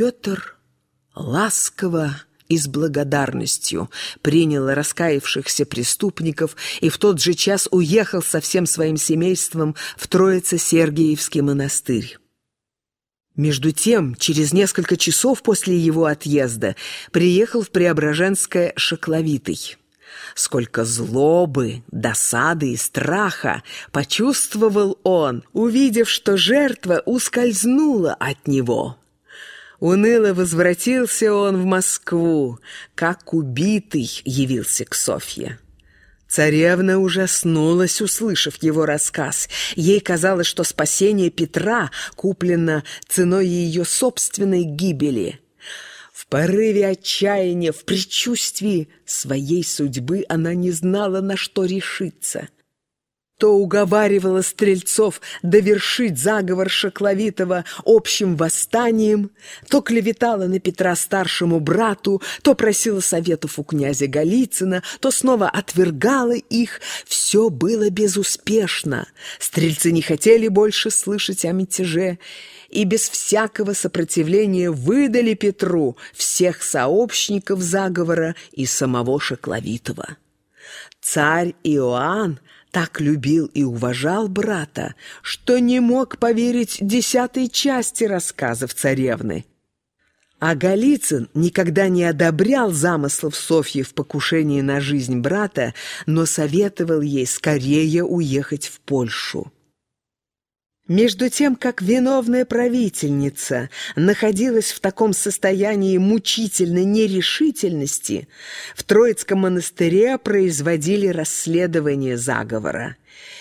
Петр ласково и с благодарностью принял раскаявшихся преступников и в тот же час уехал со всем своим семейством в Троице-Сергиевский монастырь. Между тем, через несколько часов после его отъезда приехал в Преображенское Шокловитый. Сколько злобы, досады и страха почувствовал он, увидев, что жертва ускользнула от него. Уныло возвратился он в Москву, как убитый явился к Софье. Царевна ужаснулась, услышав его рассказ. Ей казалось, что спасение Петра куплено ценой ее собственной гибели. В порыве отчаяния, в предчувствии своей судьбы она не знала, на что решиться — то уговаривала стрельцов довершить заговор Шокловитова общим восстанием, то клеветала на Петра старшему брату, то просила советов у князя Голицына, то снова отвергала их. Все было безуспешно. Стрельцы не хотели больше слышать о мятеже и без всякого сопротивления выдали Петру всех сообщников заговора и самого Шокловитова. Царь Иоанн так любил и уважал брата, что не мог поверить десятой части рассказов царевны. А Голицын никогда не одобрял замыслов Софьи в покушении на жизнь брата, но советовал ей скорее уехать в Польшу. Между тем, как виновная правительница находилась в таком состоянии мучительной нерешительности, в Троицком монастыре производили расследование заговора.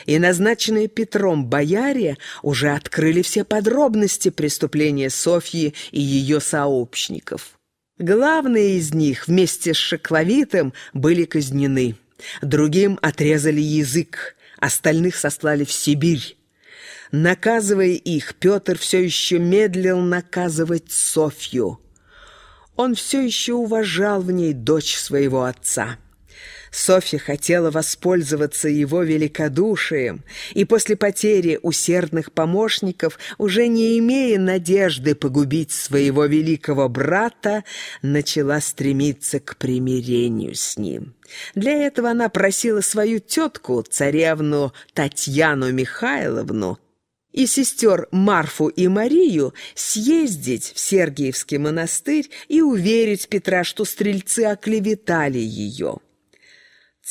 И назначенные Петром бояре уже открыли все подробности преступления Софьи и ее сообщников. Главные из них вместе с Шекловитым были казнены. Другим отрезали язык, остальных сослали в Сибирь, Наказывая их, Петр все еще медлил наказывать Софью. Он все еще уважал в ней дочь своего отца. Софья хотела воспользоваться его великодушием, и после потери усердных помощников, уже не имея надежды погубить своего великого брата, начала стремиться к примирению с ним. Для этого она просила свою тетку, царевну Татьяну Михайловну, и сестер Марфу и Марию съездить в Сергиевский монастырь и уверить Петра, что стрельцы оклеветали ее.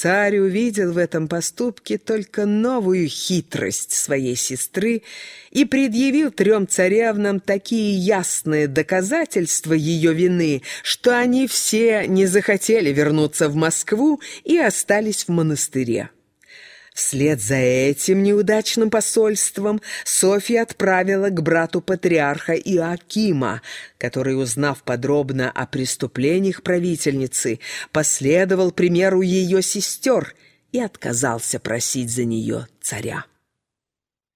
Царь увидел в этом поступке только новую хитрость своей сестры и предъявил трем царевнам такие ясные доказательства ее вины, что они все не захотели вернуться в Москву и остались в монастыре. Вслед за этим неудачным посольством Софья отправила к брату патриарха Иоакима, который, узнав подробно о преступлениях правительницы, последовал примеру ее сестер и отказался просить за нее царя.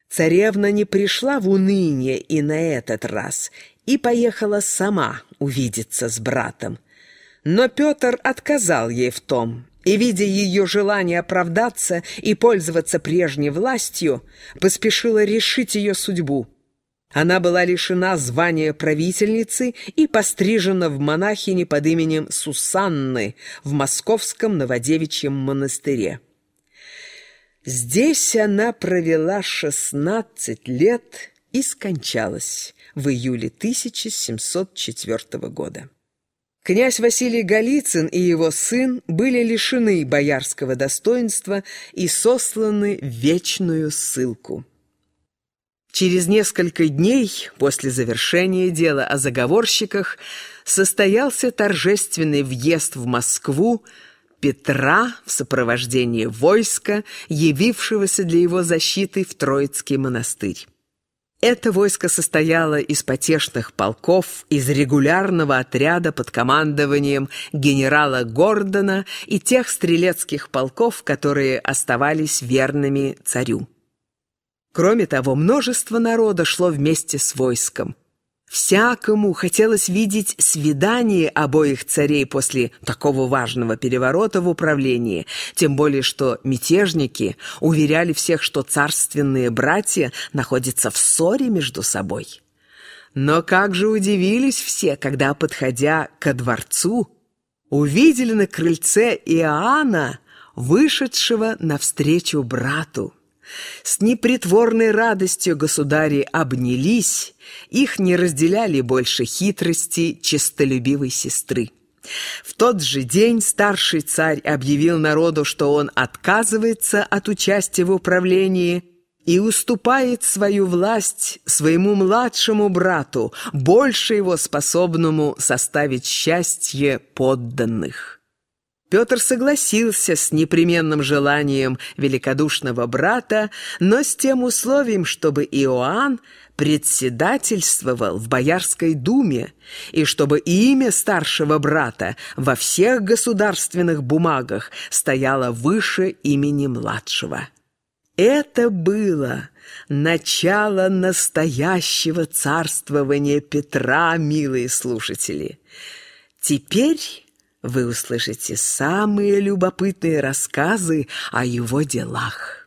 Царевна не пришла в уныние и на этот раз, и поехала сама увидеться с братом. Но Петр отказал ей в том, и, видя ее желание оправдаться и пользоваться прежней властью, поспешила решить ее судьбу. Она была лишена звания правительницы и пострижена в монахини под именем Сусанны в московском Новодевичьем монастыре. Здесь она провела 16 лет и скончалась в июле 1704 года. Князь Василий Голицын и его сын были лишены боярского достоинства и сосланы в вечную ссылку. Через несколько дней после завершения дела о заговорщиках состоялся торжественный въезд в Москву Петра в сопровождении войска, явившегося для его защиты в Троицкий монастырь. Это войско состояло из потешных полков, из регулярного отряда под командованием генерала Гордона и тех стрелецких полков, которые оставались верными царю. Кроме того, множество народа шло вместе с войском. Всякому хотелось видеть свидание обоих царей после такого важного переворота в управлении, тем более что мятежники уверяли всех, что царственные братья находятся в ссоре между собой. Но как же удивились все, когда, подходя ко дворцу, увидели на крыльце Иоанна, вышедшего навстречу брату. С непритворной радостью государи обнялись, их не разделяли больше хитрости честолюбивой сестры. В тот же день старший царь объявил народу, что он отказывается от участия в управлении и уступает свою власть своему младшему брату, больше его способному составить счастье подданных. Петр согласился с непременным желанием великодушного брата, но с тем условием, чтобы Иоанн председательствовал в Боярской думе и чтобы имя старшего брата во всех государственных бумагах стояло выше имени младшего. Это было начало настоящего царствования Петра, милые слушатели. Теперь вы услышите самые любопытные рассказы о его делах.